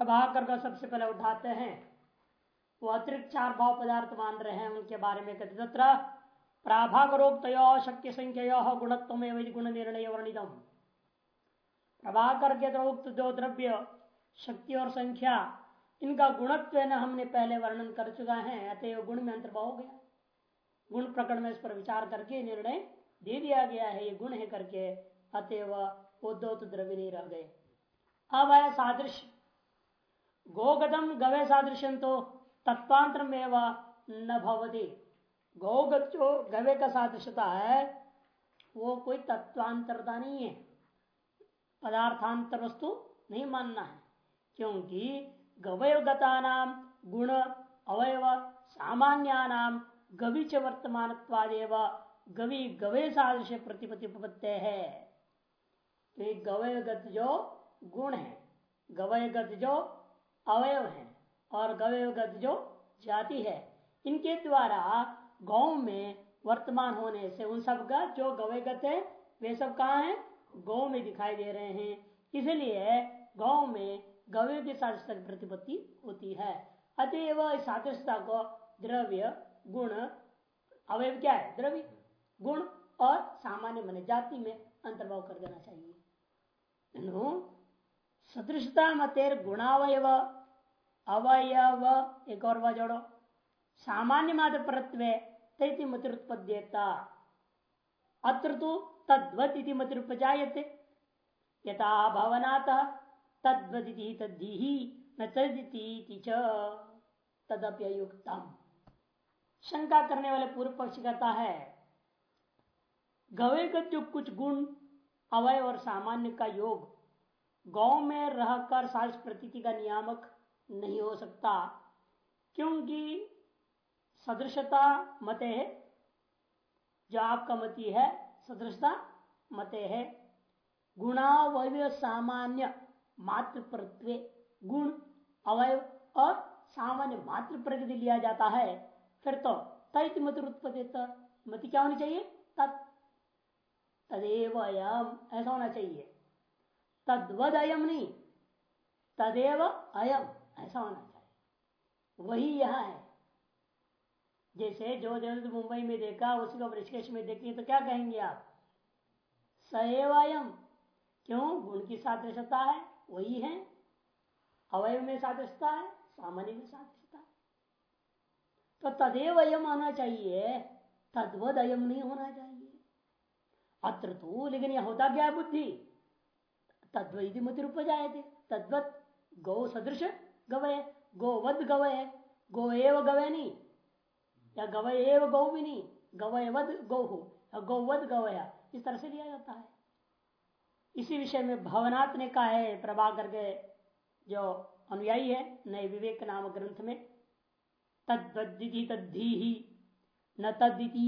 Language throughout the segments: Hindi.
प्रभाकर का सबसे पहले उठाते हैं। वो अतिरिक्त चार भाव पदार्थ मान रहे हैं उनके बारे में कहते तत्र प्राभाकरोक्त शक्य संख्या गुणत्व में गुण निर्णय वर्णितम। प्रभाकर के उक्त दो द्रव्य, शक्ति और संख्या, इनका गुणत्व न हमने पहले वर्णन कर चुका है अतः गुण में अंतर्भाव हो गया। गुण प्रकरण में इस पर विचार करके निर्णय दे दिया गया है, ये गुण है करके, अतएव वो तो द्रव्य नहीं रह गए। अब है सादृश्य। गोगतम गवे सादृश्य तो तत्वांतर में न भवती। गौगत जो गवे का सादृश्यता है, वो कोई तत्वांतरता नहीं है। पदार्थांतर वस्तु नहीं मानना है, क्योंकि गवयगता नाम गुण, अवयव सामान्यानाम गवी च वर्तमान गवी गवे सादृश्य प्रतिपति उपपत्ति है। तो गवयगत जो गुण है। गवयगत जो अवयव है और गवयगत जो जाति है, इनके द्वारा गाँव में वर्तमान होने से उन सब का जो गवयगत है, वे सब कहा है? गौ में दिखाई दे रहे हैं। इसलिए गाँव में गवय के की प्रतिपत्ति होती है। अतएव इस सादृश्यता को द्रव्य, गुण, अवयव क्या है? द्रव्य, गुण और सामान्य मन जाति में अंतर्भाव कर देना चाहिए। सदृशता मतेर गुणावयव, अवयव, एक और जोड़ो। सामान्य मात्र परत्व, तैति मतिरुत्पद्यता। अत्र तो तद्वत मतिरुपजाते यथा भवनाथ तद्वती तद्धि, न तदिति तदप्युक्तम शंका करने वाले पूर्व पक्ष कहता है गवे का जो कुछ गुण, अवय और सामान्य का योग गाँव में रहकर प्रतीति का नियामक नहीं हो सकता, क्योंकि सदृशता मते है। जो आपका मती है, सदृशता मते है। गुणावय सामान्य मात्र प्रत्वे, गुण अवय और सामान्य मात्र प्रकृति लिया जाता है। फिर तो तैत मत उत्पत्ति, मति क्या होनी चाहिए? तत्। तदेव ऐसा होना चाहिए। तद्वद अयम नहीं। तदेव अयम, ऐसा होना चाहिए। वही यह है। जैसे जो जो मुंबई में देखा, उसी को ऋषिकेश में देखिए तो क्या कहेंगे आप? सएवयम क्यों? गुण की सादृशता है, वही है। अवयव में सादृशता है, सामान्य में सादृशता है। तो तदेव अयम आना चाहिए, तद्वद अयम नहीं होना चाहिए। अत्र तो लेकिन यह होता क्या बुद्धि? तद्वैधि मत रूप जाए थे तद्वत गौ सदृश गवय। गोवद गवय। गो एव गवय नहीं या गवय एव गौ भी नहीं गवय वद गौ। हो गौवद गवया। इस तरह से लिया जाता है। इसी विषय में भवनाथ ने कहा है, प्रभाकर के जो अनुयायी है, नए विवेक नाम ग्रंथ में तद्वदी तद्धि ही न तद्दिति।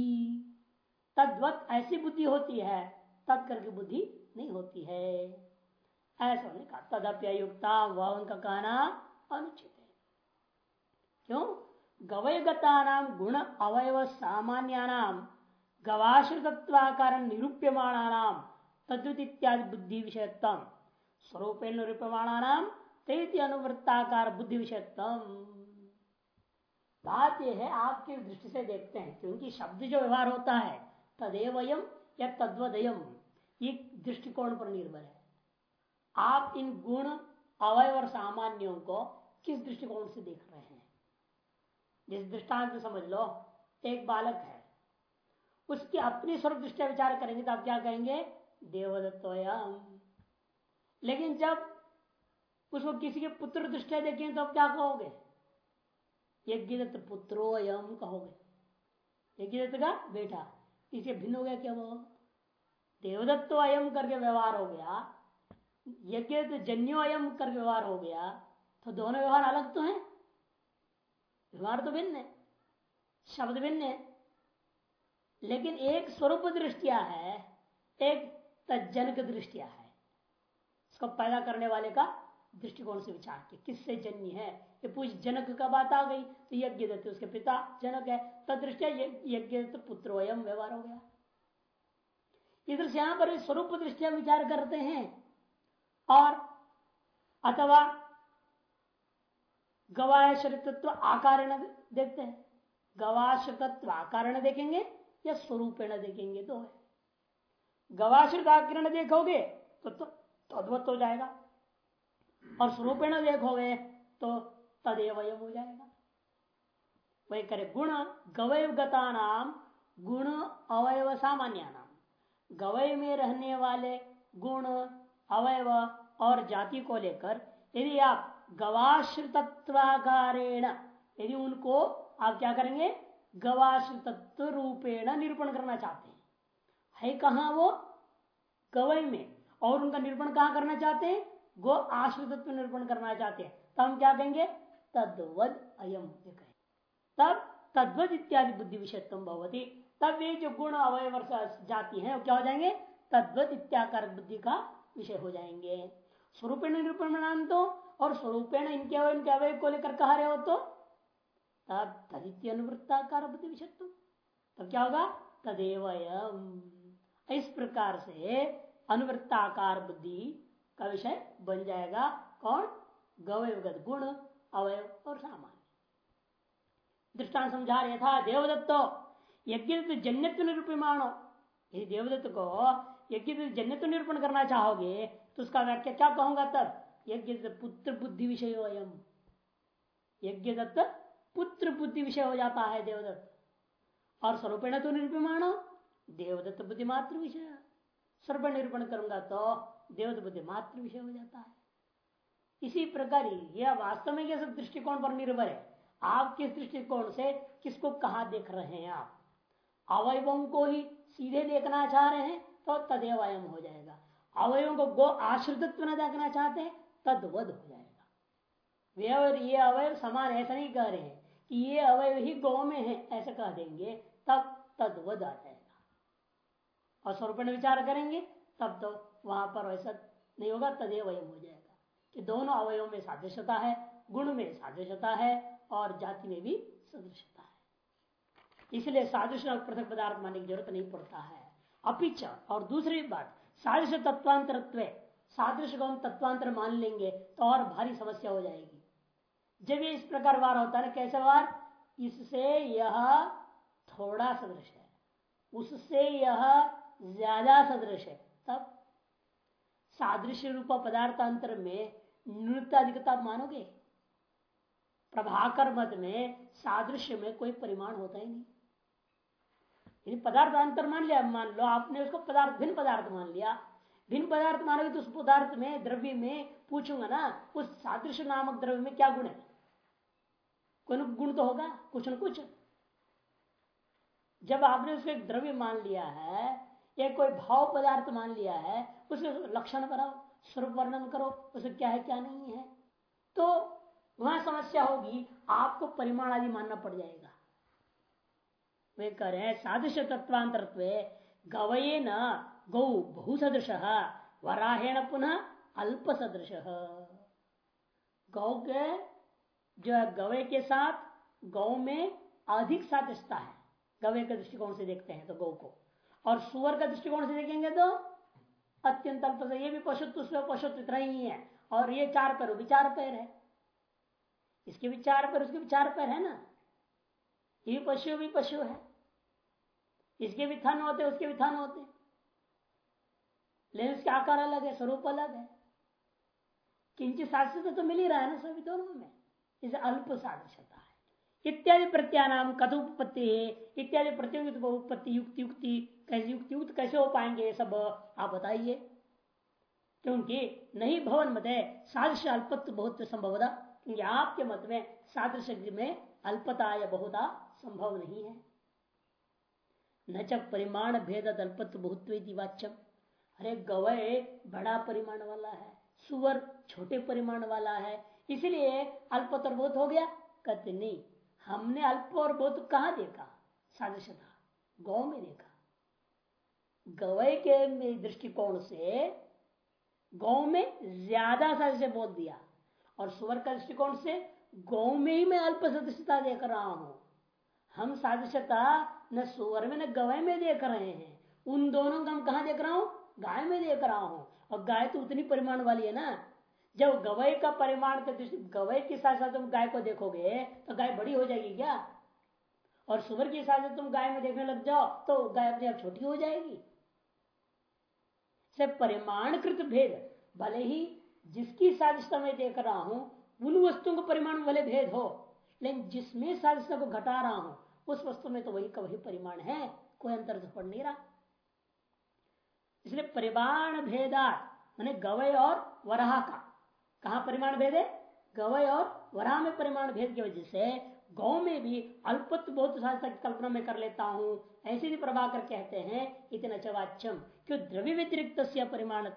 तद्वत ऐसी बुद्धि होती है तद करके बुद्धि नहीं होती है। ऐसा उन्होंने कहा तदप्युक्ता वह उनका कहना अनुचित है। क्यों? गवयगता नाम गुण अवयव सामान्य नाम गवाश्रितत्वाकार निरूप्यमाणा नाम तद्वित इत्यादि बुद्धि विषयत्म स्वरूप निरूप्यमाणा नाम तेति अनुवृत्ताकार बुद्धि विषयत्म बात यह है, आपकी दृष्टि से देखते हैं, क्योंकि शब्द जो व्यवहार होता है तदेवयम या तद्वदयम ये दृष्टिकोण पर निर्भर है। आप इन गुण अवय और सामान्यों को किस दृष्टिकोण से देख रहे हैं? जिस दृष्टांत समझ लो, एक बालक है। उसकी अपनी स्वरूप दृष्टि विचार करेंगे तो आप क्या कहेंगे? देवदत्तोयम। लेकिन जब उसको किसी के पुत्र दृष्टिया देखें तो आप क्या कहोगे? यज्ञदत्त पुत्रो यम कहोगे। यज्ञदत्त का बेटा। इसे भिन्न हो गया क्या वो? देवदत्तो अयम करके व्यवहार हो गया। यज्ञ जन्यो अयम कर व्यवहार हो गया तो दोनों व्यवहार अलग तो हैं। व्यवहार तो भिन्न है, शब्द भिन्न है। लेकिन एक स्वरूप दृष्टिया है, एक तजनक दृष्टिया है। इसको पैदा करने वाले का दृष्टिकोण से विचार किया। किससे जन्य है? ये पूछ जनक का बात आ गई तो यज्ञ दत्त उसके पिता जनक है। तदृष्टिया यज्ञ दत्त पुत्रोयम व्यवहार हो गया। इधर से यहाँ पर स्वरूप दृष्टिया विचार करते हैं। और अथवा गवाश्रितत्व आकार देखते हैं। गवाश्रितत्व आकार देखेंगे या स्वरूपेण देखेंगे तो है। गवाश्रित आकरण देखोगे तो, तो तद्वत हो जाएगा। और स्वरूपेण देखोगे तो तदेव हो जाएगा। वही करे गुण गवयगता नाम गुण अवयव सामान्य नाम गवय में रहने वाले गुण अवयव और जाति को लेकर, यदि आप गवाश्रितत्वाकारेण यदि उनको आप क्या करेंगे? गवाश्रितत्व रूपेण निरूपण करना चाहते हैं। है कहा वो? गवय में। और उनका निरूपण कहा करना चाहते हैं? गो आश्रितत्व निरूपण करना चाहते हैं। तब हम क्या कहेंगे? तद्वद अयम तब तद्वद इत्यादि बुद्धि विषयत्व भवती। तब ये जो गुण अवय जाति है, वो क्या हो जाएँगे? तद्वत इत्याकार बुद्धि का विषय हो जाएँगे। स्वरूपेण निरूपण तो और स्वरूपेण इनके इनके अवय को लेकर कहा रहे हो तो? तब तदित्य अनुवृत्ताकार बुद्धि विषयत्व तब क्या होगा? तदेव इस प्रकार से अनुवृत्ताकार बुद्धि का विषय बन जाएगा। कौन? गवयगत गुण, अवयव और सामान्य। दृष्टान समझा रहे था देवदत्तो। यज्ञ जन्यत्व निरूपमाणो यदि देवदत्त को यज्ञ जन्य तो निरूपण करना चाहोगे तो उसका व्याख्या क्या कहूँगा तब? यज्ञ पुत्र बुद्धि विषय अयम। यज्ञ दत्त पुत्र बुद्धि विषय हो जाता है देवदत्त। और स्वरूपेण तो निरूपमाण, देवदत्त बुद्धि मात्र विषय। सर्व निरूपण करूँगा तो देवदत्त बुद्धि मात्र विषय हो जाता है। इसी प्रकार यह वास्तव में सब दृष्टिकोण पर निर्भर है। आप किस दृष्टिकोण से किसको कहा देख रहे हैं आप? अवयवों को ही सीधे देखना चाह रहे हैं तो तदेव अयम हो जाएगा। अवयवों को गो आश्रितत्व न देखना चाहते हैं हो जाएगा। वे और ये अवयव समान ऐसा नहीं कह रहे हैं कि ये अवयव ही गौ में है, ऐसा कह देंगे, तब तदवध आ जाएगा। और स्वरूप विचार करेंगे, तब तो वहाँ पर वैसा नहीं होगा तदेव अयम हो जाएगा। कि दोनों अवयवों में सादृश्यता है, गुण में सादृश्यता है और जाति में भी सदृशता है। इसलिए सादृश्य पृथक पदार्थ मानने की ज़रूरत नहीं पड़ता है। अपिच और दूसरी बात सादृश्य तत्वांतर सादृश्य को हम तत्वांतर मान लेंगे तो और भारी समस्या हो जाएगी। जब ये इस प्रकार वार होता है ना, कैसे वार? इससे यह थोड़ा सदृश है। उससे यह ज़्यादा सदृश है। तब सादृश्य रूप पदार्थांतर में नृत्य अधिकता मानोगे? प्रभाकर मत में सादृश्य में कोई परिमाण होता ही नहीं। यदि पदार्थ अंतर मान लिया, मान लो, आपने उसको पदार्थ, भिन्न पदार्थ मान लिया। भिन्न पदार्थ मानोगे तो उस पदार्थ में, द्रव्य में पूछूँगा ना, उस सादृश्य नामक द्रव्य में क्या गुण है? कोई गुण तो होगा, कुछ न कुछ। जब आपने उसको एक द्रव्य मान लिया है, या कोई भाव पदार्थ मान लिया है, उसे लक्षण कराओ स्वरूप वर्णन करो, उसे क्या है, क्या नहीं है तो वहाँ समस्या होगी, आपको परिमाण आदि मानना पड़ जाएगा। वे कह रहे हैं सादृश्य तत्वांतर गवये न गौ बहु सदृश वराहेण पुनः अल्प सदृश गौ के जो है गवे के साथ गौ में अधिक सादृशता है गवे के दृष्टिकोण से देखते हैं तो गौ को और सुअर का दृष्टिकोण से देखेंगे तो अत्यंत अल्प ये भी पशुत्व पशुत्व इतना ही है और ये चार पैर भी चार पैर है इसके भी चार पैर उसके भी चार पैर है ना ये पशु भी पशु है इसके भी थन होते, उसके भी थन होते। लेकिन उसके आकार अलग है, स्वरूप अलग है। किंचित सादृश्यता तो मिल ही रहा है ना सभी दोनों में। इसे अल्प सादृश्यता है। इत्यादि प्रत्यानाम कथ उपपत्ति है। इत्यादि प्रतियोगित उपपत्ति युक्त, युक्ति, कैसे युक्त युक्त, कैसे हो पाएँगे ये सब, आप बताइए। क्योंकि नहीं भवन मत है, सादृश्य अल्पत्व बहुत संभवता, क्योंकि आपके मत में सादृश्य में अल्पता या बहुता संभव नहीं है। न च परिमाण भेद अल्पत्व बहुत वाच्यम अरे गवय बड़ा परिमाण वाला है सुवर छोटे परिमाण वाला है, इसलिए अल्पत और बहुत हो गया। कहते, नहीं, हमने अल्प और बहुत कहा देखा? सादृश्यता, गौ में देखा। गवय के दृष्टिकोण से गौ में ज़्यादा सदस्य बोल दिया और सुवर का दृष्टिकोण से गौ में ही मैं अल्प सदस्यता देख रहा हूँ। हम सादृश्यता न सुवर में न गवय में देख रहे हैं। उन दोनों का हम कहा देख रहा हूँ? गाय में देख रहा हूँ। और गाय तो उतनी परिमाण वाली है ना। जब गवय का परिमाण के के साथ साथ तुम गाय को देखोगे तो गाय बड़ी हो जाएगी क्या? और सुगर के साथ तुम गाय में देखने लग जाओ तो गाय अपने आप छोटी हो जाएगी। से परिमाणकृत भेद, भले ही जिसकी साधिशता में देख रहा हूँ, उन वस्तुओं का परिमाण भले भेद हो, लेकिन जिसमें साधिशता को घटा रहा हूँ उस वस्तु में तो वही का वही परिमाण है, कोई अंतर पड़ नहीं रहा। इसलिए परिमाण भेदा, मैंने गवय और वराह का। कहा परिमाण भेद? है गवय और वराह में परिमाण भेद की वजह से गौ में भी अल्पत्व बहुत साधता की कल्पना में कर लेता हूँ, ऐसे भी प्रभाकर कहते हैं, इतना चवाच्यम क्यों द्रव्य व्यतिरिक्त परिमाण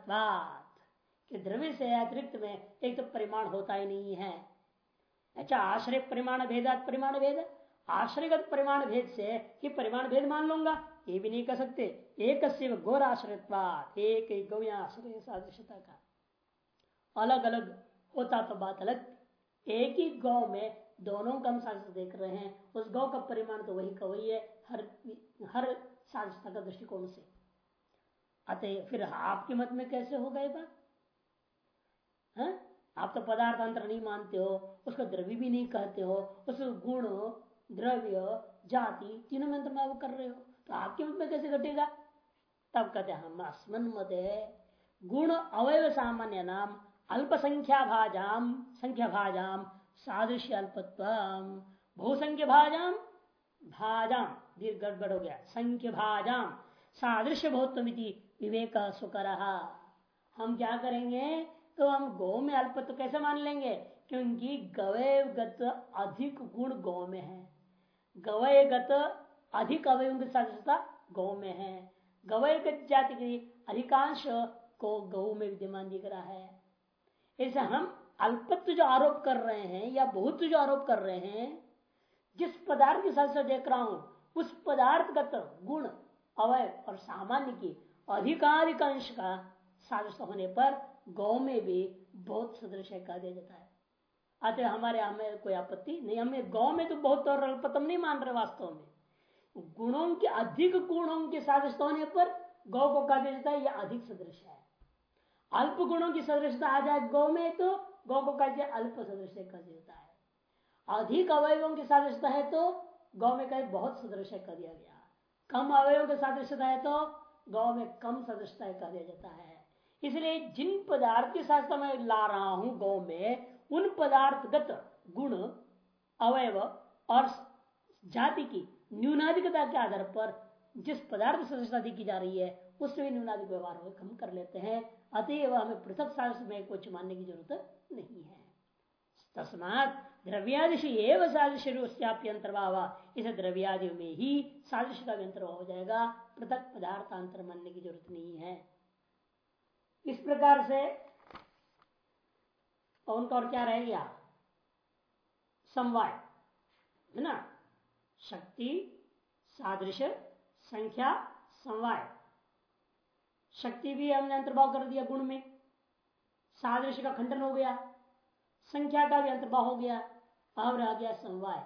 कि द्रव्य से अतिरिक्त में एक तो परिमाण होता ही नहीं है। अच्छा आश्रय परिमाण भेदात, परिमाण भेद। आश्रयगत परिमाण भेद से कि परिमाण भेद मान लूँगा? ये भी नहीं कर सकते। एक गौर आश्रयत्वाद एक ही गौ आश्रय सादृश्यता का। अलग अलग होता तो बात अलग। एक ही गौ में दोनों का हम सादृश्य देख रहे हैं। उस गौ का परिमाण तो वही का वही है, हर हर सादृश्यता का दृष्टिकोण से। अतः फिर आपके मत में कैसे होगा ये बात? है? आप तो पदार्थ अंतर नहीं मानते हो, उसको द्रव्य भी नहीं कहते हो, उस गुण द्रव्य, जाति तीनों में अंतर कर रहे हो। तो आपके मत में कैसे घटेगा? तब कहते हम अस्मन मत गुण अवय सामान्य नाम अल्पसंख्या भाजाम संख्या भाजाम सादृश्य अल्पत्व बहुसंख्य भाजाम भाजाम दीर्घ गड़बड़ हो गया संख्य भाजाम सादृश्य बहुत्वमिति विवेक सुकर। हम क्या करेंगे? तो हम गौ में अल्पत्व कैसे मान लेंगे? क्योंकि गवयगत अधिक गुण गौ में है। गवयगत अधिक अवयव की सदस्यता गौ में है। गवयगत जाति की अधिकांश को गौ में विद्यमान दिख रहा है। ऐसे हम अल्पत्व जो आरोप कर रहे हैं या बहुत जो आरोप कर रहे हैं, जिस पदार्थ के साथ देख रहा हूँ, उस पदार्थगत गुण, अवय और सामान्य की अधिकाधिक अंश का सादृश्य होने पर गौ में भी बहुत सदृश कह दिया जाता है। अतः हमारे हमें कोई आपत्ति नहीं। हमें गौ में तो बहुत और अल्पतम नहीं मान रहे वास्तव में। गुणों के, अधिक गुणों के सादृश्य होने पर गौ को कह जाता है? यह अधिक सदृश है। अल्प गुणों की सदृशता आ जाए गौ में तो गौ को कह दिया अल्प सदृश कर देता है। अधिक अवयवों की सादृश्यता है तो गौ में कहीं बहुत सदृश कर दिया गया। कम अवयवों की सादृश्यता है तो गौ में कम सदृशता कर दिया जाता है। इसलिए जिन पदार्थ के साथ मैं ला रहा हूँ गौ में उन पदार्थगत गुण, अवयव और जाति की न्यूनाधिकता के आधार पर जिस पदार्थ सदस्यता की जा रही है, उसमें न्यूनाधिक व्यवहार हम कर लेते हैं। अतएव हमें पृथक सादृश्य में कुछ मानने की ज़रूरत नहीं है। तस्मात द्रव्यादिश एवं अंतर्भाव इस द्रव्यादि में ही सादृश्य का अंतर्भाव हो जाएगा। पृथक पदार्थांतर मानने की ज़रूरत नहीं है। इस प्रकार से उनका और क्या रह गया समवाय, है ना? शक्ति, सादृश, संख्या, समवाय। शक्ति भी हमने अंतर्भाव कर दिया गुण में। सादृश्य का खंडन हो गया, संख्या का भी अंतर्भाव हो गया अब रह गया समवाय।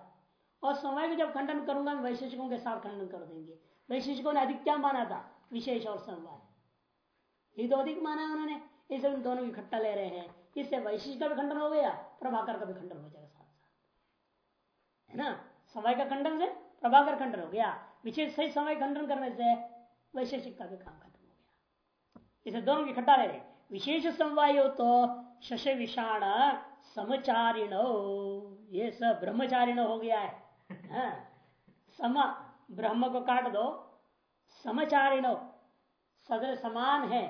और समवाय को जब खंडन करूँगा मैं वैशेषिकों के साथ खंडन कर देंगे। वैशेषिकों ने अधिक क्या माना था, विशेष और समवाय। ये तो अधिक माना है उन्होंने इसे उन दोनों इकट्ठा ले रहे हैं। इससे वैशिष्ट का भी खंडन हो गया, प्रभाकर का भी खंडन हो जाएगा साथ साथ। है ना? समय का खंडन से प्रभाकर खंडन हो गया। विशेष सही समय खंडन करने से वैशेषिक का भी काम खत्म हो गया। इसे दोनों की ले रहे विशेष समवाय तो शश विषाण समचारिण, ये सब ब्रह्मचारिण हो गया है। हाँ? सम, ब्रह्म को काट दो, समचारिण, सदर समान है।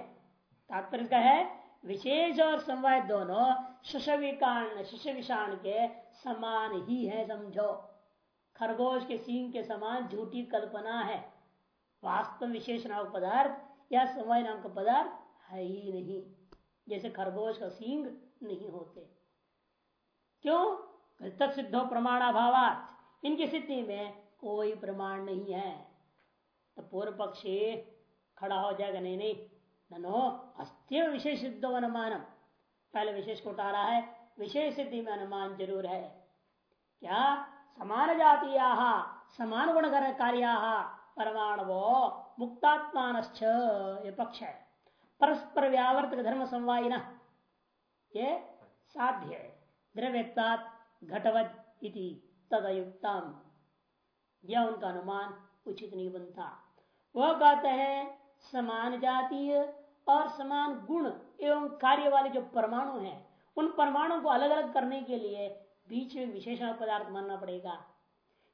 तात्पर्य का है विशेष और समवाय दोनों शशविकाण शशविषाण के समान ही है, समझो। खरगोश के सींग के समान झूठी कल्पना है। वास्तव विशेष नाम पदार्थ या समवाय नाम का पदार्थ है ही नहीं, जैसे खरगोश का सींग नहीं होते। क्यों? तत्सिद्धो प्रमाणाभावात। इनकी स्थिति में कोई प्रमाण नहीं है। तो पूर्व पक्षी खड़ा हो जाएगा, नहीं नहीं। नो अस्त्य विशेष सिद्ध अनुमान पहले विशेष को उठा रहा है, विशेष सिद्धि में अनुमान ज़रूर है। क्या? समान जातीय समान गुण कार्या परमाणु मुक्तात्मान ये पक्ष है। परस्पर व्यावर्तक धर्म समवाय ये साध्य है। द्रव्यत्वात घटवत इति तदयुक्तम। यह उनका अनुमान उचित नहीं बनता। वह कहते हैं समान जातीय और समान गुण एवं कार्य वाले जो परमाणु हैं, उन परमाणु को अलग अलग करने के लिए बीच में विशेषण पदार्थ मानना पड़ेगा।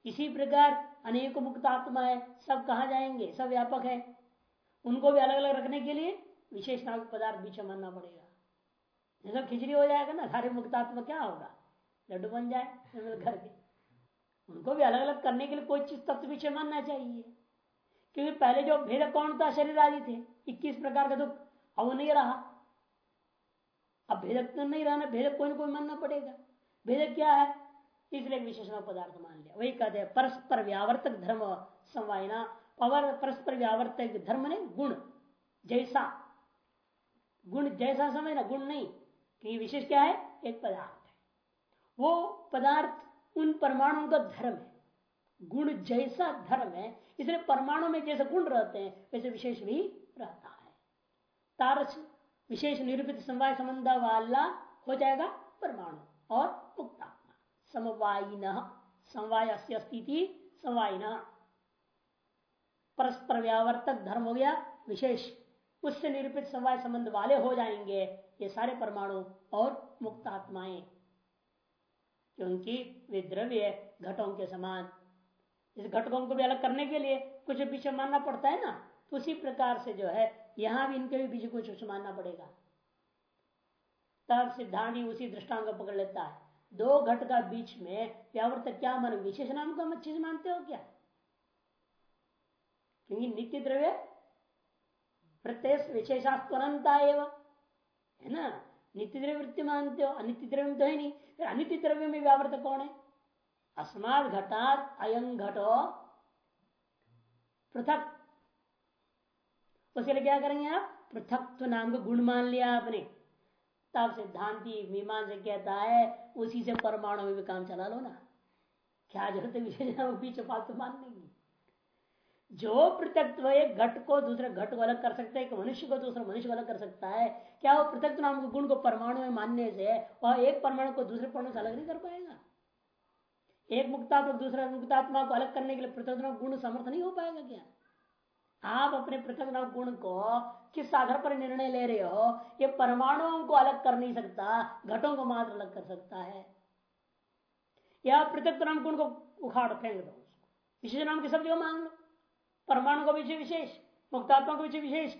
इसी प्रकार अनेक मुक्त आत्मा है सब कहा जाएँगे? सब व्यापक है। उनको भी अलग अलग रखने के लिए विशेष पदार्थ बीच में मानना पड़ेगा। जैसा खिचड़ी हो जाएगा ना, सारे मुक्तात्मा क्या होगा? लड्डू बन जाए घर के। उनको भी अलग अलग करने के लिए कोई चीज़ तत्व विषय मानना चाहिए। क्योंकि पहले जो भेद कौन था? शरीर आदि थे। इक्कीस प्रकार का दुख अब नहीं रहा। अब भेदक तो नहीं रहना भेदक कोई ना कोई मानना पड़ेगा। भेदक क्या है? इसलिए विशेषण पदार्थ मान लिया। वही कहते हैं, परस्पर व्यावर्तक धर्म संवायना। पवर परस्पर व्यावर्तक धर्म ने गुण जैसा। गुण जैसा समय ना गुण नहीं। क्योंकि विशेष क्या है? एक पदार्थ है। वो पदार्थ उन परमाणुओं का धर्म है। गुण जैसा धर्म है। इसलिए परमाणु में जैसे गुण रहते हैं, वैसे विशेष भी रहता है। तारस, विशेष निरूपित समवाय संबंध वाला हो जाएगा परमाणु और मुक्तात्मा। समवायिन समवाय स्थिति समवायिन। परस्पर व्यावर्तक धर्म हो गया, विशेष। उससे निरूपित समवाय संबंध वाले हो जाएँगे ये सारे परमाणु और मुक्तात्माएँ। क्योंकि वे द्रव्य घटों के समान। इस घटकों को भी अलग करने के लिए कुछ विषय मानना पड़ता है ना? तो उसी प्रकार से जो है यहाँ भी इनके भी बीच कुछ मानना पड़ेगा। तब सिद्धांत उसी दृष्टांत को पकड़ लेता है। दो घट का बीच में व्यावर्त क्या मान? विशेष नाम का चीज़ मानते हो क्या? क्योंकि नित्य द्रव्य प्रत्यय विशेषास्वनता एवं, है ना? नित्य द्रव्य वृत्ति मानते हो, अनित्य द्रव्य तो है नहीं। फिर अनित्य द्रव्य में व्यावर्त कौन है? अस्मात घटात अयं घटो पृथक। उसके लिए क्या करेंगे आप? पृथक नाम को गुण मान लिया आपने। तब सिद्धांति मीमान से कहता है, उसी से परमाणु में भी काम चला लो ना। क्या ज़रूरत है विशेष पीछे फालतू मानने की जो पृथक एक घट को दूसरे घट को अलग कर सकता है, एक मनुष्य को दूसरा मनुष्य को अलग कर सकता है, क्या वो पृथक नाम के गुण को परमाणु में मानने से वह एक परमाणु को दूसरे परमाणु से अलग नहीं कर पाएगा? एक मुक्तात्मा दूसरा मुक्तात्मा को अलग करने के लिए पृथक गुण समर्थ नहीं हो पाएगा क्या? आप अपने पृथक गुण को किस आधार पर निर्णय ले रहे हो, ये परमाणुओं को अलग कर नहीं सकता, घटों को मात्र अलग कर सकता है। या पृथक नाम गुण को उखाड़ फेंक दो विशेष नाम की जगह मान लो। परमाणु का पीछे विशेष, मुक्तात्मा के पीछे विशेष,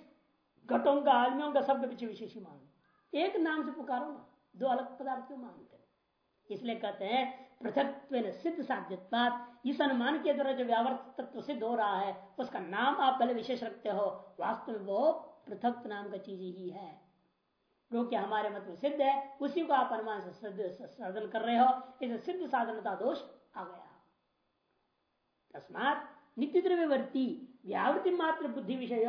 घटों का, आदमियों का सबके पीछे विशेष ही लो। एक नाम से पुकारो ना, दो अलग पदार्थ क्यों मानते इसलिए कहते हैं पृथक सिद्ध साध्य इस अनुमान के द्वारा जो व्यावर्त तत्व सिद्ध हो रहा है, उसका नाम आप पहले विशेष रखते हो। वास्तव में वो पृथक नाम का चीज़ ही है। जो कि हमारे मत में सिद्ध है, उसी को आप अनुमान से साधन कर रहे हो। इसे सिद्ध साधनता दोष आ गया। तस्मात नित्य द्रव्यवर्ती व्यावृत्ति मात्र बुद्धि विषय।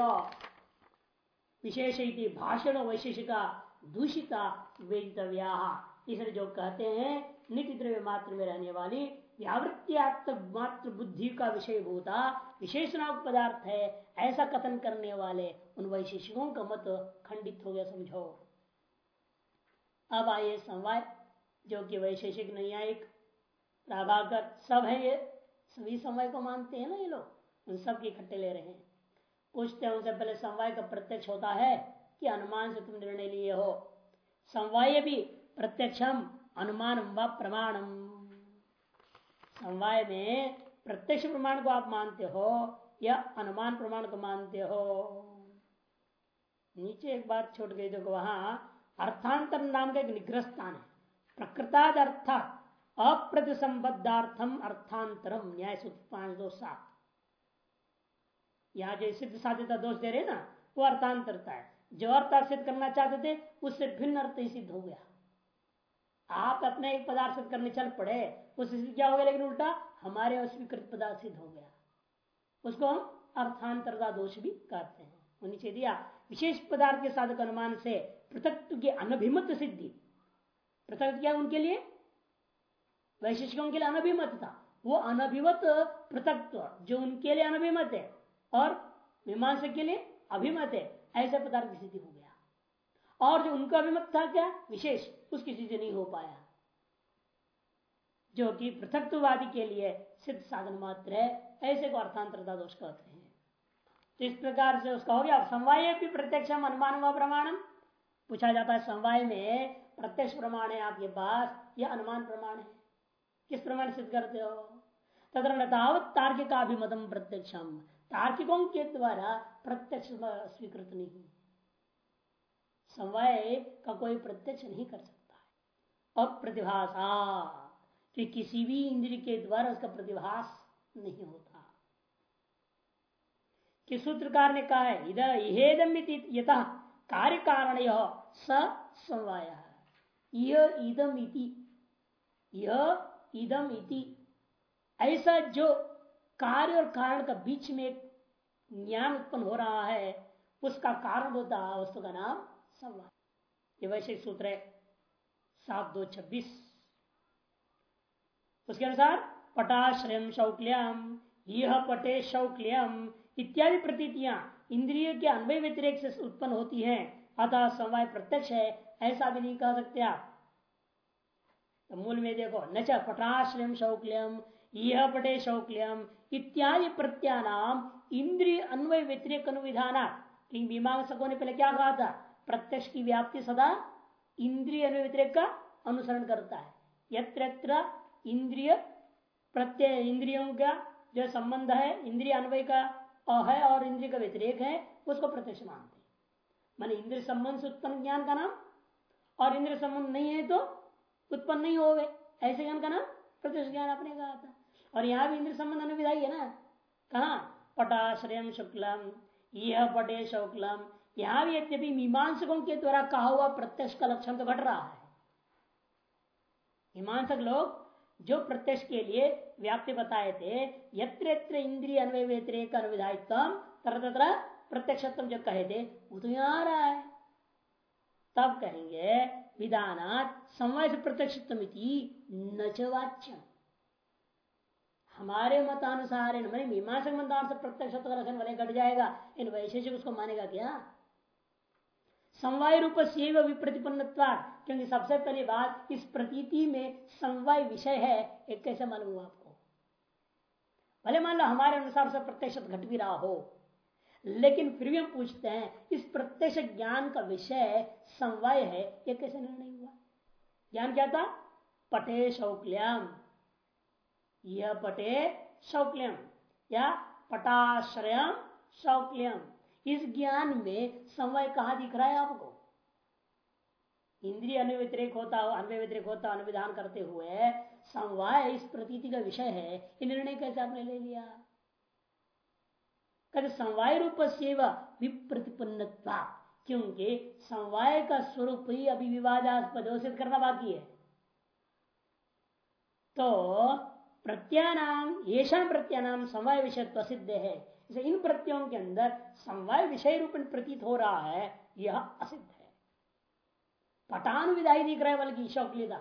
विशेष भाषण वैशेषिका दूषिता वेदितव्या। इसलिए जो कहते हैं नित्य द्रव्य मात्र में रहने वाली मात्र बुद्धि का विषय भूता विशेषणात्मक पदार्थ है, ऐसा कथन करने वाले उन वैशेषिकों का मत खंडित हो गया, समझो। अब आइए समवाय जो कि वैशेषिक न्यायिक प्राभाकर सब है ये, सभी समय को मानते हैं ना ये लोग? उन सब के इकट्ठे ले रहे हैं। पूछते हैं उनसे, पहले समवाय का प्रत्यक्ष होता है कि अनुमान से तुम निर्णय लिए हो? समवाय भी प्रत्यक्षम अनुमान व प्रमाणम? समवाय में प्रत्यक्ष प्रमाण को आप मानते हो या अनुमान प्रमाण को मानते हो? नीचे एक बात छोड़ गई देखो, वहाँ अर्थांतर नाम का एक निग्रह स्थान है। प्रकृताद अर्थ अप्रतिसंबद्धार्थम अर्थांतरम, न्याय सूत्र पाँच दो सात। यहाँ जो सिद्ध साध्यता दोष दे रहे ना, वो अर्थांतरता है। जो अर्थ सिद्ध करना चाहते थे, उससे भिन्न अर्थ ही सिद्ध हो गया। आप अपने एक पदार्थ करने चल पड़े उससे क्या हो गया? लेकिन उल्टा, हमारे अस्वीकृत पदार्थ सिद्ध हो गया। उसको हम अर्थांतरता दोष भी कहते हैं। नीचे दिया, विशेष पदार्थ के साधक अनुमान से पृथक की अनभिमत सिद्धि। पृथक क्या उनके लिए? वैशिष्टों के लिए अनभिमत था। वो अनभिमत पृथकत्व, जो उनके लिए अनभिमत है, और मीमांसा के लिए अभिमत है। ऐसे पदार्थ की स्थिति हो गया। और जो उनका अभिमत था क्या? विशेष। उसकी चीज़ नहीं हो पाया। जो कि पृथकवादी के लिए सिद्ध साधन मात्र है, ऐसे को अर्थांतरता दोष कहते हैं। तो इस प्रकार से उसका हो गया। समवाय भी प्रत्यक्ष अनुमान व प्रमाणम। पूछा जाता है समवाय में प्रत्यक्ष प्रमाण है आपके पास यह अनुमान प्रमाण है? किस प्रमाण सिद्ध करते हो? तदर तावत तार्किकाभिमतम प्रत्यक्षम। तार्किकों के द्वारा प्रत्यक्ष स्वीकृत नहीं। समवाय का कोई प्रत्यक्ष नहीं कर सकता है। प्रतिभाषा कि किसी भी इंद्रिय के द्वारा उसका प्रतिभास नहीं होता। कि सूत्रकार ने कहा है इधर इधम यथ कार्य कारण यह इदम इति यह इदम इति। ऐसा जो कार्य और कारण का बीच में ज्ञान उत्पन्न हो रहा है, उसका कारण होता है, वस्तु का नाम समवाय ये वैसे सूत्र है, सात दो छब्बीस। उसके अनुसार पटाश्रयम शौक्लियम यह पटे शौक्लियम इत्यादि प्रतीतियाँ इंद्रिय के अन्वय व्यतिरेक से उत्पन्न होती हैं। अतः समवाय प्रत्यक्ष है, ऐसा भी नहीं कह सकते आप। तो मूल में देखो, न च पटाश्रयम शौक्लियम यह पटे शौक्लियम इत्यादि प्रत्यानाम इंद्रिय अन्वय व्यतिरेक अनुविधान मीमांसकों ने पहले क्या कहा था? प्रत्यक्ष की व्याप्ति सदा इंद्रिय व्यतिरेक का अनुसरण करता है। यत्र इंद्रिय प्रत्यय इंद्रियों का जो संबंध है, इंद्रिय अन्वय का है और इंद्रिय का व्यतिरेक है, उसको प्रत्यक्ष मानते मान इंद्रिय संबंध से उत्पन्न ज्ञान का नाम और इंद्रिय संबंध नहीं है तो उत्पन्न नहीं हो गए ऐसे ज्ञान का नाम प्रत्यक्ष ज्ञान अपने कहा था। और यहाँ भी इंद्र संबंध अनुविधाई है ना? कहा? पटाश्रयम शुक्लम यह पटे शुक्लम यहाँ भी यद्यपि मीमांसकों के द्वारा कहा हुआ प्रत्यक्ष का लक्षण तो घट रहा है। मीमांसक लोग जो प्रत्यक्ष के लिए व्याप्ति बताए थे यत्र यत्र इंद्रिय अन्वय व्यतिरेक अनुविधायित्व तरह प्रत्यक्ष जो कहे थे, वो तो यहाँ आ रहा है। तब कहेंगे, विधानात समय से प्रत्यक्ष न हमारे मतानुसार मीमांसक मतानुसार प्रत्यक्ष लक्षण वाले घट जाएगा, इन वैशेषिक उसको मानेगा क्या? समवाय रूप से विप्रतिपन्न क्योंकि सबसे पहली बात इस प्रतीति में समवाय विषय है, एक कैसे मालूम हुआ आपको? भले मान लो हमारे अनुसार से प्रत्यक्ष घट भी रहा हो, लेकिन फिर भी हम पूछते हैं, इस प्रत्यक्ष ज्ञान का विषय समवाय है, ये कैसे निर्णय हुआ? ज्ञान क्या था? पटे शौक्लियम। यह पटे शौक्लियम या पटाश्रयम शौक्लियम। इस ज्ञान में समय कहा दिख रहा है आपको? इंद्रिय अन्य व्यतिरेक होता अन्य व्यतिरेक होता, अनुविधान करते हुए समवाय इस प्रतीति का विषय है, ये निर्णय कैसे आपने ले लिया? कहते समवाय रूप से विप्रतिपन्न क्योंकि समवाय का स्वरूप ही अभी विवादास्पद सिद्ध करना बाकी है। तो प्रत्यानाम, येषा प्रत्यानाम समवाय विषय सिद्ध है। इसे इन प्रत्ययों के अंदर समवाय विषय रूप प्रतीत हो रहा है, यह असिद्ध है। पटान विधाई दिख रहा है बल्कि शौकली का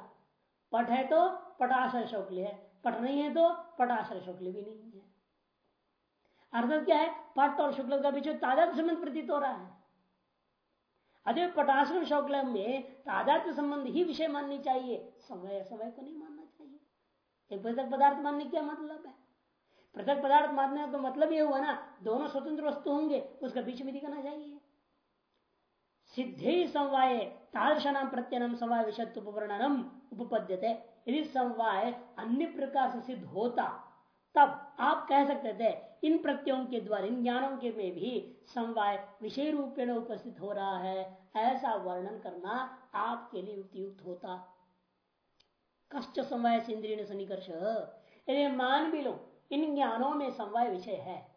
पट है तो पटाशय शौकली है पट नहीं है तो पटाशय शौकली भी नहीं है। अर्थात क्या है? पट और शुक्ल का बीच ताज़ा संबंध प्रतीत हो रहा है। अरे पटाश्रम शौकल में तादात्म संबंध ही विषय माननी चाहिए। समय समय को नहीं मानना चाहिए। एक पदार्थ मानने क्या मतलब है? पृथक पदार्थ मानने का तो मतलब ये हुआ ना, दोनों स्वतंत्र वस्तु होंगे, उसका बीच में दिखाना चाहिए। सिद्धे समवाय तादृश नाम प्रत्ययनम समवाय विषत्व उपवर्णनम उपपद्यते। यदि समवाय अन्य प्रकार से सिद्ध होता, तब आप कह सकते थे, इन प्रत्ययों के द्वारा, इन ज्ञानों के में भी समवाय विषय रूप उपस्थित हो रहा है, ऐसा वर्णन करना आपके लिए उपयुक्त होता। कष्ट समय से इंद्रिय सन्निकर्ष। यदि मान भी लो इन ज्ञानों में समवाय विषय है।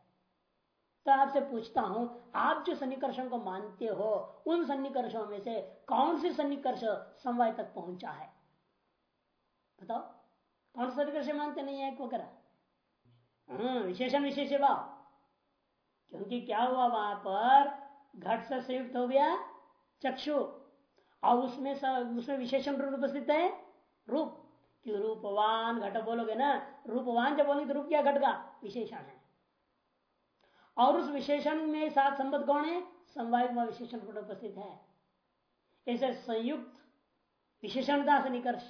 तो आपसे पूछता हूँ आप जो सन्निकर्षण को मानते हो उन सन्निकर्षों में से कौन से सन्निकर्ष समवाय तक पहुँचा है? बताओ कौन सा सन्निकर्ष मानते नहीं है वगैरह? हम्म, विशेषण विशेष भाव क्योंकि क्या हुआ वहाँ पर? घट से संयुक्त हो गया चक्षु। और उसमें उसमें विशेषण रूप उपस्थित है? रूप। कि रूपवान घट बोलोगे ना, रूपवान जब बोलेंगे तो रूप क्या, घट का? विशेषण है। और उस विशेषण में सात संबद्ध कौन है? समवाय विशेषण उपस्थित है। ऐसे संयुक्त विशेषणता से निकर्ष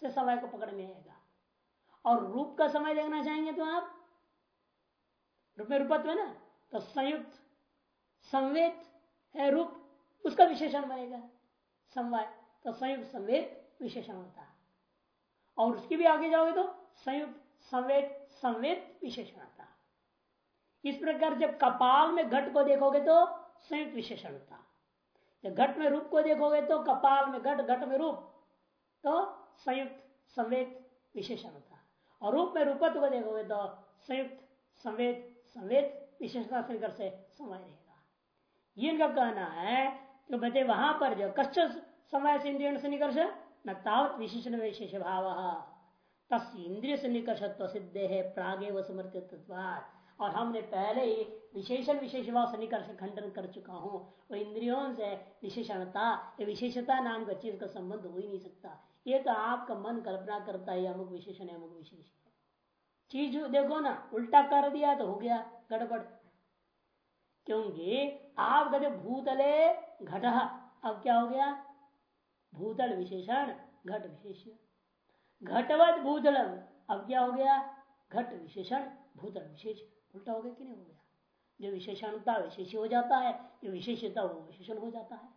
से समय को पकड़ में आएगा। और रूप का समय देखना चाहेंगे तो आप? रूप में रूपत्व है ना? तो संयुक्त, संवेद है रूप, उसका विशेषण बनेगा। समवाय तो संयुक्त, संवेद, विशेषण होता है। और उसकी भी आगे जाओगे तो संयुक्त, संवेद संवेद विशेषण आता इस प्रकार जब कपाल में घट को देखोगे तो संयुक्त विशेषण जब घट में रूप को देखोगे तो कपाल में घट घट में रूप तो संयुक्त, संवेद विशेषण होता और रूप में रूपत्व को देखोगे तो संयुक्त, संवेद संवेद विशेषता से से समय रहेगा। ये इनका कहना है तो बचे वहाँ पर जो कश्च समय से इंद्रिय से निकर्ष न तावत विशेषण विशेष भाव तस् इंद्रिय से निकर्षत्व सिद्ध है प्रागे व समर्थित और हमने पहले ही विशेषण विशेष भाव से निकर्ष खंडन कर चुका हूँ। वो इंद्रियों से विशेषणता विशेषता नाम का चीज़ का संबंध हो ही नहीं सकता। ये तो आपका मन कल्पना करता है अमुक विशेषण है, अमुक विशेष चीज़ देखो ना, उल्टा कर दिया तो हो गया गड़बड़। क्योंकि आप कहते भूतले घट, अब क्या हो गया? भूतल विशेषण घट विशेष घटवत भूतल अब क्या हो गया? घट विशेषण भूतल विशेष। उल्टा हो गया कि नहीं हो गया? जो विशेषणता विशेष हो जाता है जो विशेषता वो विशेषण हो जाता है।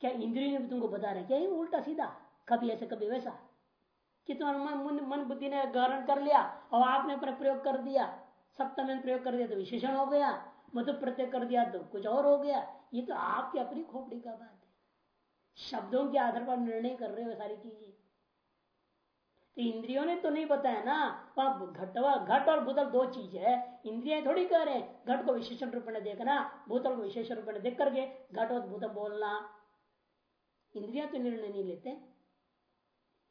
क्या इंद्रिय ने भी तुमको बता रहे क्या उल्टा सीधा? कभी ऐसे कभी वैसा? कि तुम्हारा मन, मन बुद्धि ने ग्रहण कर लिया और आपने अपना प्रयोग कर दिया सप्तम प्रयोग कर दिया तो विशेषण हो गया मधु प्रत्यय कर दिया तो कुछ और हो गया। ये तो आपकी अपनी खोपड़ी का बात शब्दों के आधार पर निर्णय कर रहे हो सारी चीज़ें। तो इंद्रियों ने तो नहीं बताया ना घटवा घट और भूतल दो चीज़ है। इंद्रिया थोड़ी कह रहे हैं, घट को विशेषण रूप में देखना, भूतल को विशेष रूप में देख करके घट और भूतल बोलना। इंद्रिया तो निर्णय नहीं लेते।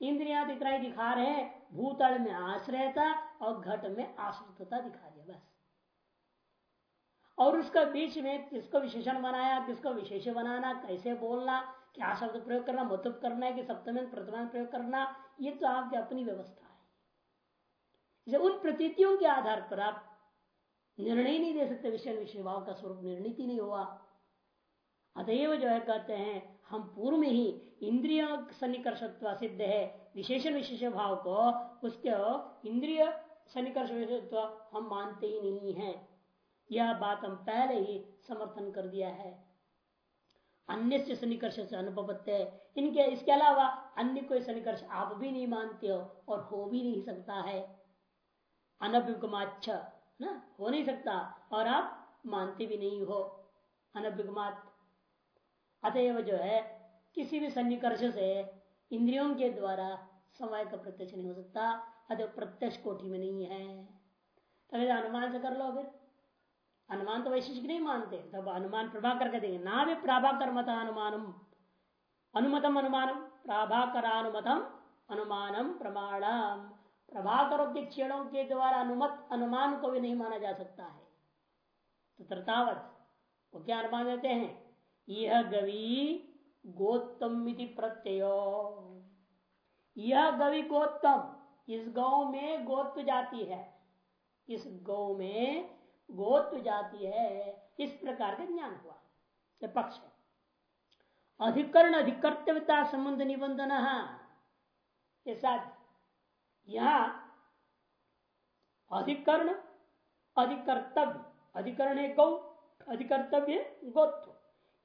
इंद्रिया तो इतना ही दिखा रहे हैं, भूतल में आश्रयता और घट में आश्रितता दिखा दिया बस। और उसका बीच में किसको विशेषण बनाया, किसको विशेष बनाना, कैसे बोलना क्या शब्द प्रयोग करना मतुप करना है कि सप्तम प्रतिमान प्रयोग करना, ये तो आपकी अपनी व्यवस्था है। उन प्रतीतियों के आधार पर आप निर्णय नहीं दे सकते, विषय विषय भाव का स्वरूप निर्णित नहीं हुआ अतएव जो है कहते हैं, हम पूर्व में ही इंद्रिय सन्निकर्षत्व सिद्ध है विशेषण विशेष भाव को उसके इंद्रिय सन्निकर्ष हम मानते ही नहीं है। यह बात हम पहले ही समर्थन कर दिया है। अन्य से सन्निकर्ष से अनुपत्य इनके, इसके अलावा अन्य कोई सन्निकर्ष आप भी नहीं मानते हो और हो भी नहीं सकता है। अनभिगमाच्छ, ना? हो नहीं सकता और आप मानते भी नहीं हो। अनभिगमात। अतएव जो है, किसी भी सन्निकर्ष से इंद्रियों के द्वारा समय का प्रत्यक्ष नहीं हो सकता। अतः प्रत्यक्ष कोटि में नहीं है। तभी अनुमान से कर लो फिर। अनुमान तो वैशिष्ट नहीं मानते, तब अनुमान प्रभाकर कहते देंगे ना भी प्रभाकर मत अनुमानम अनुमतम अनुमानम, प्रभाकरानुमतम अनुमानम प्रमाणम। प्रभाकर क्षणों के द्वारा अनुमत, अनुमान को भी नहीं माना जा सकता है। तो वो क्या अनुमान देते हैं? यह गवी गोत्तम प्रत्यय। यह गवि गोत्तम, इस गौ में गोत्व जाती है। इस गौ में गोत्व जाती है, इस प्रकार का ज्ञान हुआ। ये पक्ष है। अधिकरण अधिकर्तव्यता संबंध निबंधन यहाँ अधिकरण, अधिकर्तव्य, अधिकरण है गौ, अधिकर्तव्य गोत्व।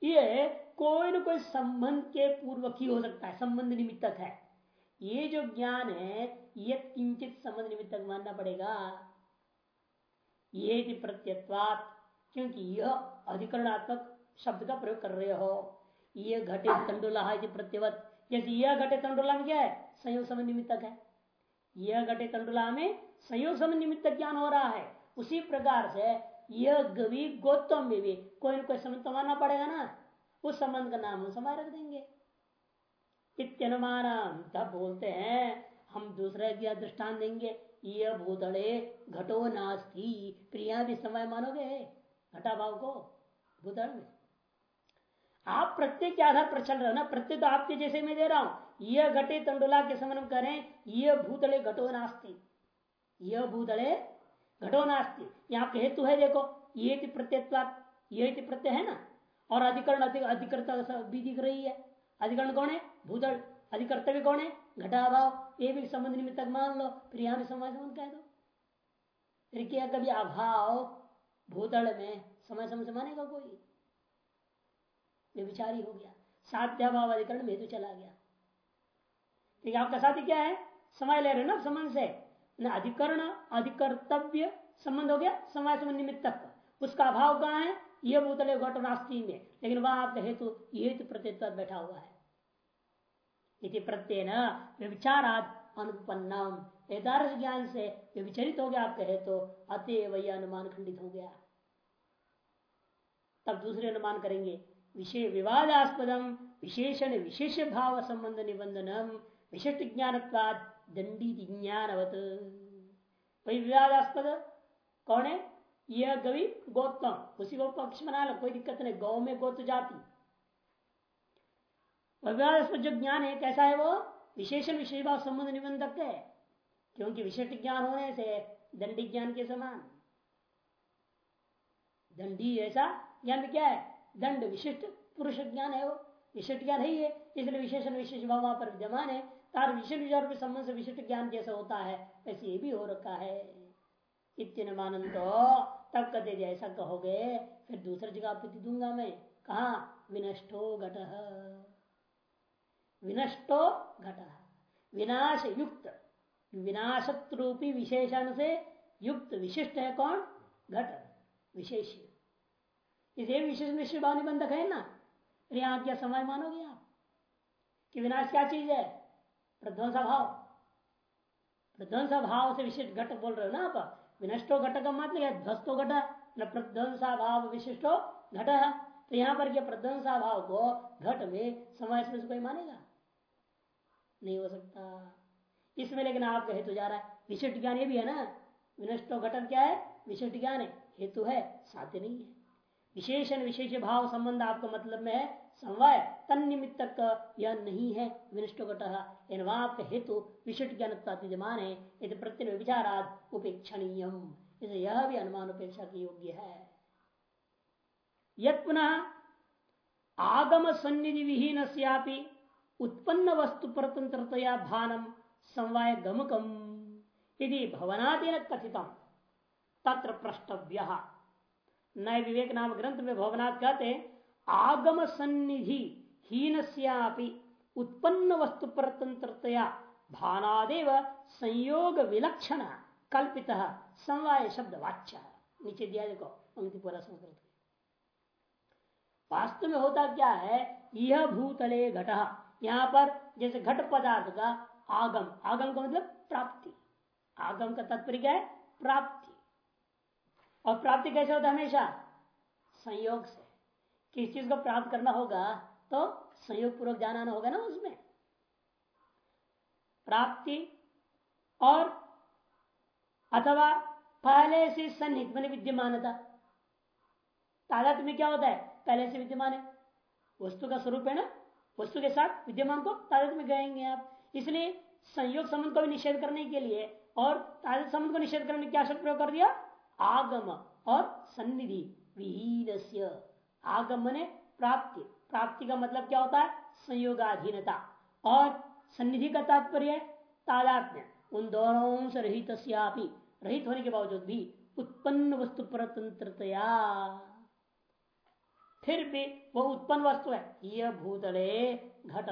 ये कोई न कोई संबंध के पूर्वक ही हो सकता है, संबंध निमित्तक है। ये जो ज्ञान है, ये किंचित संबंध निमित्तक मानना पड़ेगा। ये प्रत्यत्वात, क्योंकि यह अधिकरणात्मक शब्द का प्रयोग कर रहे हो। यह घटे तंडुला प्रत्यवत। जैसे यह घटे तंडुला में क्या है? संयोग संबंध निमित्तक है। यह घटे तंडुला में संयोग संबंध निमित्तक ज्ञान हो रहा है। उसी प्रकार से यह गवी गौतम में भी कोई ना कोई संबंध तो मानना पड़ेगा ना। उस संबंध का नाम समय रख देंगे। इत्यनुमान तब बोलते हैं, हम दूसरे दृष्टान देंगे। ये भूतड़े घटो नास्ती। प्रिया भी समय मानोगे? घटा भाव को? भूतड़ में। आप प्रत्येक के आधार पर चल रहे हो ना प्रत्येक तो आपके जैसे मैं दे रहा हूँ। यह घटे तंडुला के समन करें यह भूतले घटो नास्ती। यह भूतले घटो नास्ती। यहाँ हेतु है, देखो, ये प्रत्यय ये प्रत्यय है ना? और अधिकरण अधिक अधिकर्ता भी दिख रही है। अधिकरण कौन है? भूतल। अधिकर्तव्य कौन है? घटाभाव ये भी संबंध निमित्त मान लो, फिर यहाँ भी समय संबंध कह दो। फिर क्या कभी अभाव, भूतल में समय समय से मानेगा कोई? विचारी हो गया, साध्याभाव अधिकरण में तो चला गया। ठीक आपका साथी क्या है? समय ले रहे ना संबंध से। न अधिकरण, अधिकर्तव्य संबंध हो गया समय संबंध निमित्त उसका अभाव कहाँ है? ये भूतले घट नास्ती में। लेकिन वह आपका हेतु हेतु प्रत्येक बैठा हुआ है। इति प्रत्यय न व्यविचाराद अनुपन्नम। यदार्थ ज्ञान से विचरित हो गया, आप कहे तो अतएव यह अनुमान खंडित हो गया। तब दूसरे अनुमान करेंगे, विषय विवादास्पदम, विशेषण विशेष भाव संबंध निबंधनम, विशिष्ट ज्ञान दंडी ज्ञानवत। वही विवादास्पद? कौन है? यह गवि गौतम उसी को पक्ष बना लो कोई दिक्कत नहीं गौ में गोत जाति। विवादास्पद जो ज्ञान है, कैसा है वो? विशेषण, विशेष भाव, संबंध निबंधक है। क्योंकि विशिष्ट ज्ञान होने से दंडी ज्ञान के समान। दंडी ऐसा ज्ञान क्या है? दंड, विशिष्ट पुरुष ज्ञान है वो। विशिष्ट ज्ञान है इसलिए विशेषण, विशेष भाव वहाँ पर विद्यमान है। तार विशिष्ट विचार के संबंध से विशिष्ट ज्ञान जैसा होता है, वैसे ये भी हो रखा है। इतने मानन तो तब कहते ऐसा कहोगे, फिर दूसरी जगह प्रति दूँगा मैं। कहा? विनष्टो घट। विनष्टो घट। विनाश युक्त। विनाशत्रूपी विशेषण से युक्त विशिष्ट है कौन? घट। विशेष इसे विशेष निश्चय भाव निबंधक है ना? यहाँ क्या समय मानोगे आप? कि विनाश क्या चीज़ है? प्रध्वंसा भाव। प्रध्वंसा भाव से विशिष्ट घट बोल रहे हो ना आप? विनष्टो घट का मतलब है? ध्वस्तो घट। न प्रध्वंसा भाव विशिष्टो घट। तो यहाँ पर प्रध्वंसा भाव को घट में समय से कोई मानेगा? नहीं हो सकता। इसमें लेकिन आपका हेतु जा रहा है। विशिष्ट ज्ञान ये भी है ना, विनष्टो घटक क्या है? विशिष्ट ज्ञान है। हेतु है, साध्य नहीं है। विशेषण विशेष भाव संबंध आपका मतलब में है, समवाय। तन निमित्त यह नहीं है, विनिष्ट आपका हेतु विशिष्ट ज्ञान विद्यमान है यदि प्रत्यय विचाराद उपेक्षणीय यह भी अनुमान उपेक्षा की योग्य है। यद पुनः आगम सन्निधि विहीन उत्पन्न वस्तु परतंत्रतया भानम समवाय गमकम। यदि भवनादि कथितम, तत्र प्रष्टव्य। नए विवेक नाम ग्रंथ में भवनाथ कहते आगम सन्निधि हीन उत्पन्न वस्तु परतंत्रतया भानादेव संयोग विलक्षण कल्पित समवाय शब्द वाच्य नीचे दिया देखो पंक्ति पूरा संस्कृत। वास्तव में होता क्या है यह भूतले घट। यहाँ पर जैसे घट पदार्थ का आगम आगम का मतलब प्राप्ति। आगम का तात्पर्य क्या है? प्राप्ति। और प्राप्ति कैसे होता है हमेशा? संयोग से। किस चीज़ को प्राप्त करना होगा तो संयोग पूर्वक जाना होगा ना उसमें। प्राप्ति और अथवा पहले से सन्निहित, मैंने विद्यमानता। तादात में क्या होता है? पहले से विद्यमान है। वस्तु का स्वरूप है ना? वस्तु के साथ विद्यमान को तादात में गएँगे आप। इसलिए संयोग संबंध को भी निषेध करने के लिए और तादात संबंध को निषेध करने क्या शब्द प्रयोग कर दिया? आगम और सन्निधि विहीन आगम ने प्राप्ति। प्राप्ति का मतलब क्या होता है? संयोगाधीनता। और सन्निधि का तात्पर्य, तादात्म्य। उन दोनों से रहित रहित होने के बावजूद भी उत्पन्न वस्तु परतंत्रतया। फिर भी वह उत्पन्न वस्तु है। यह भूतले घट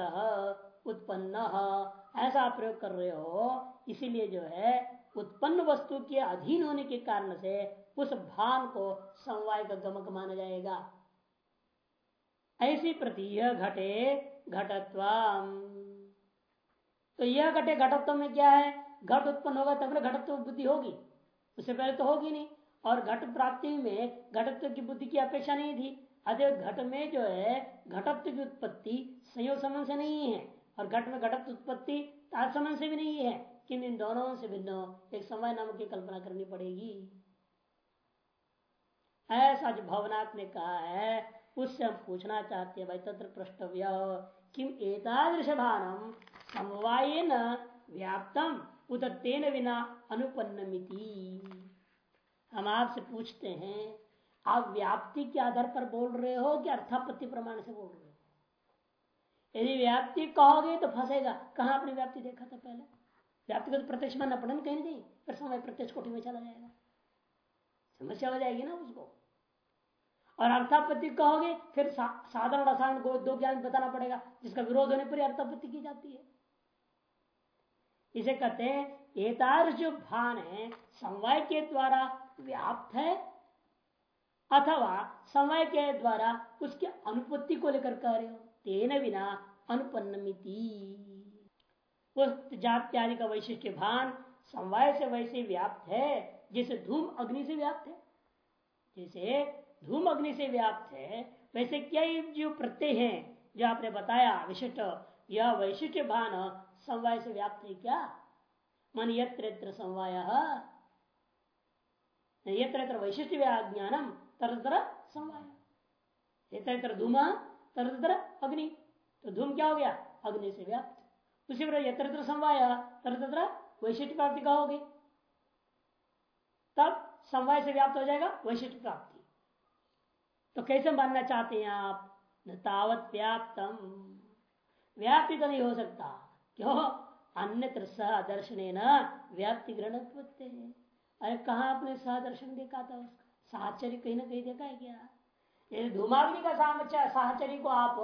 उत्पन्न। ऐसा प्रयोग कर रहे हो, इसीलिए जो है, उत्पन्न वस्तु के अधीन होने के कारण से उस भान को समवाय का गमक माना जाएगा। ऐसी प्रति यह घटे घटत्व तो यह घटे घटत्व में क्या है? घट उत्पन्न होगा तब घटत्व बुद्धि होगी। उससे पहले तो होगी नहीं। और घट प्राप्ति में घटत्व की बुद्धि की अपेक्षा नहीं थी। अतः घट में जो है, घटत्व की उत्पत्ति संयोग संबंध से नहीं है, और घट में घटत्व उत्पत्ति संबंध से भी नहीं है। किन इन दोनों से भिन्न एक समय नाम की कल्पना करनी पड़ेगी। ऐसा जो भवनाथ ने कहा है, उससे हम पूछना चाहते हैं भाई तत्र प्रष्टव्य किम एतादृश भानम समवाय न व्याप्तम उत तेन बिना अनुपन्न हम आपसे पूछते हैं आप व्याप्ति के आधार पर बोल रहे हो कि अर्थापत्ति प्रमाण से बोल रहे हो। यदि व्याप्ति कहोगे तो फंसेगा। कहा अपनी व्याप्ति देखा था पहले? व्याप्ति को तो प्रत्यक्ष मानना पड़े कहीं नहीं फिर समय प्रत्यक्ष कोटि में चला जाएगा। समस्या हो जाएगी ना उसको। और अर्थापत्ति कहोगे फिर सा, साधारण असाधारण को दो ज्ञान बताना पड़ेगा जिसका विरोध होने पर अर्थापत्ति की जाती है। इसे कहते हैं एतार जो भान है समवाय के द्वारा व्याप्त है अथवा समय के द्वारा उसके अनुपत्ति को लेकर कह रहे हो, तेन बिना अनुपन्नमिति। जात्यादि का वैशिष्ट भान समवाय से वैसे व्याप्त है, जैसे धूम अग्नि से व्याप्त है। जैसे धूम अग्नि से व्याप्त है, वैसे क्या जो प्रत्यय है, जो आपने बताया, विशिष्ट, यह वैशिष्ट भान समवाय से व्याप्त है क्या? मन यत्र समवाय। यत्र वैशिष्ट ज्ञानम तरह समवाय यत्र धूम तरह अग्नि। तो धूम क्या हो गया? अग्नि से व्याप्त। उसी प्रकार यत्र समवाय तरह वैशिष्ट प्राप्ति का होगी? तब समवाय से व्याप्त हो जाएगा वैशिष्ट प्राप्ति। तो कैसे मानना चाहते हैं आप? न तावत व्याप्तम। व्याप्ति तो नहीं हो सकता। क्यों? अन्यत्र सह दर्शन व्याप्ति ग्रहण अरे कहा आपने सह दर्शन देखा था उसका? साहचर्य कहीं ना कहीं देखा है क्या? यदि धूमाग्नि का साहचर्य को आप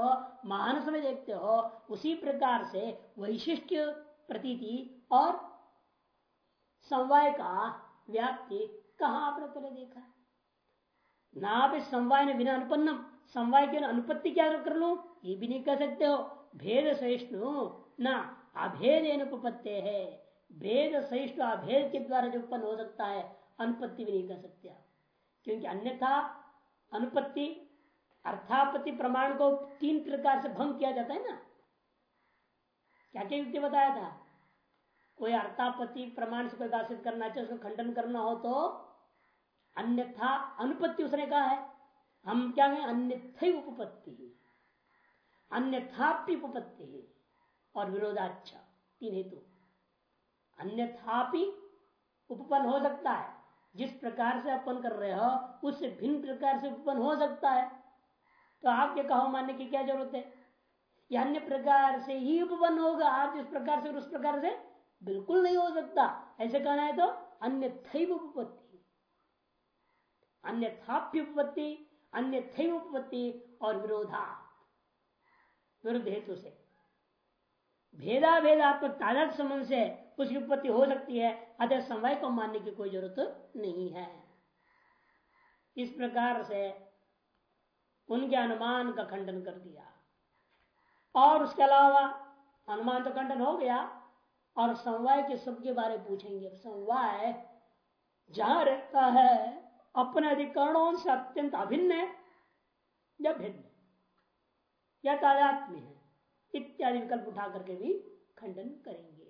मानस में देखते हो, उसी प्रकार से वैशिष्ट प्रतीति और समवाय का व्याप्ति कहा आपने पहले देखा? ना भी समवाय ने बिना अनुपन्नम, समवाय की अनुपत्ति क्या कर लू? ये भी नहीं कह सकते हो। भेद सहिष्णु, ना, अभेद उपपत्ति है। भेद सहिष्णु अभेद के द्वारा जो उत्पन्न हो सकता है, अनुपत्ति भी नहीं कर सकते क्योंकि अन्यथा अनुपत्ति, अर्थापत्ति प्रमाण को तीन प्रकार से भंग किया जाता है ना? क्या क्या युक्ति बताया था? कोई अर्थापत्ति प्रमाण से बात करना चाहिए उसको खंडन करना हो तो अन्यथा अनुपत्ति उसने कहा है। हम क्या कहें अन्य उपपत्ति। अन्यथापि उपपत्ति और विरोधाच्छा, तीन हेतु। अन्यथापि उपपन्न हो सकता है। जिस प्रकार से अपन कर रहे हो, उससे भिन्न प्रकार से उपपन्न हो सकता है। तो आपके कहो मानने की क्या ज़रूरत है? या अन्य प्रकार से ही उपपन्न होगा। आप जिस प्रकार से उस प्रकार से बिल्कुल नहीं हो सकता। ऐसे कहना है तो अन्य उपपत्ति। अन्यथाप्य उपपत्ति अन्य उपपत्ति और विरोधा। विरुद्ध हेतु से। भेदा भेदात्मक तादात संबंध से उसकी उत्पत्ति हो सकती है, अतः समय को मानने की कोई ज़रूरत नहीं है। इस प्रकार से उनके अनुमान का खंडन कर दिया। और उसके अलावा अनुमान तो खंडन हो गया, और समवाय के सब के बारे पूछेंगे। समवाय जहाँ रहता है, अपने अधिकरणों से अत्यंत अभिन्न है, या भिन्न या तादात्म्य है, इत्यादि विकल्प उठा करके भी खंडन करेंगे।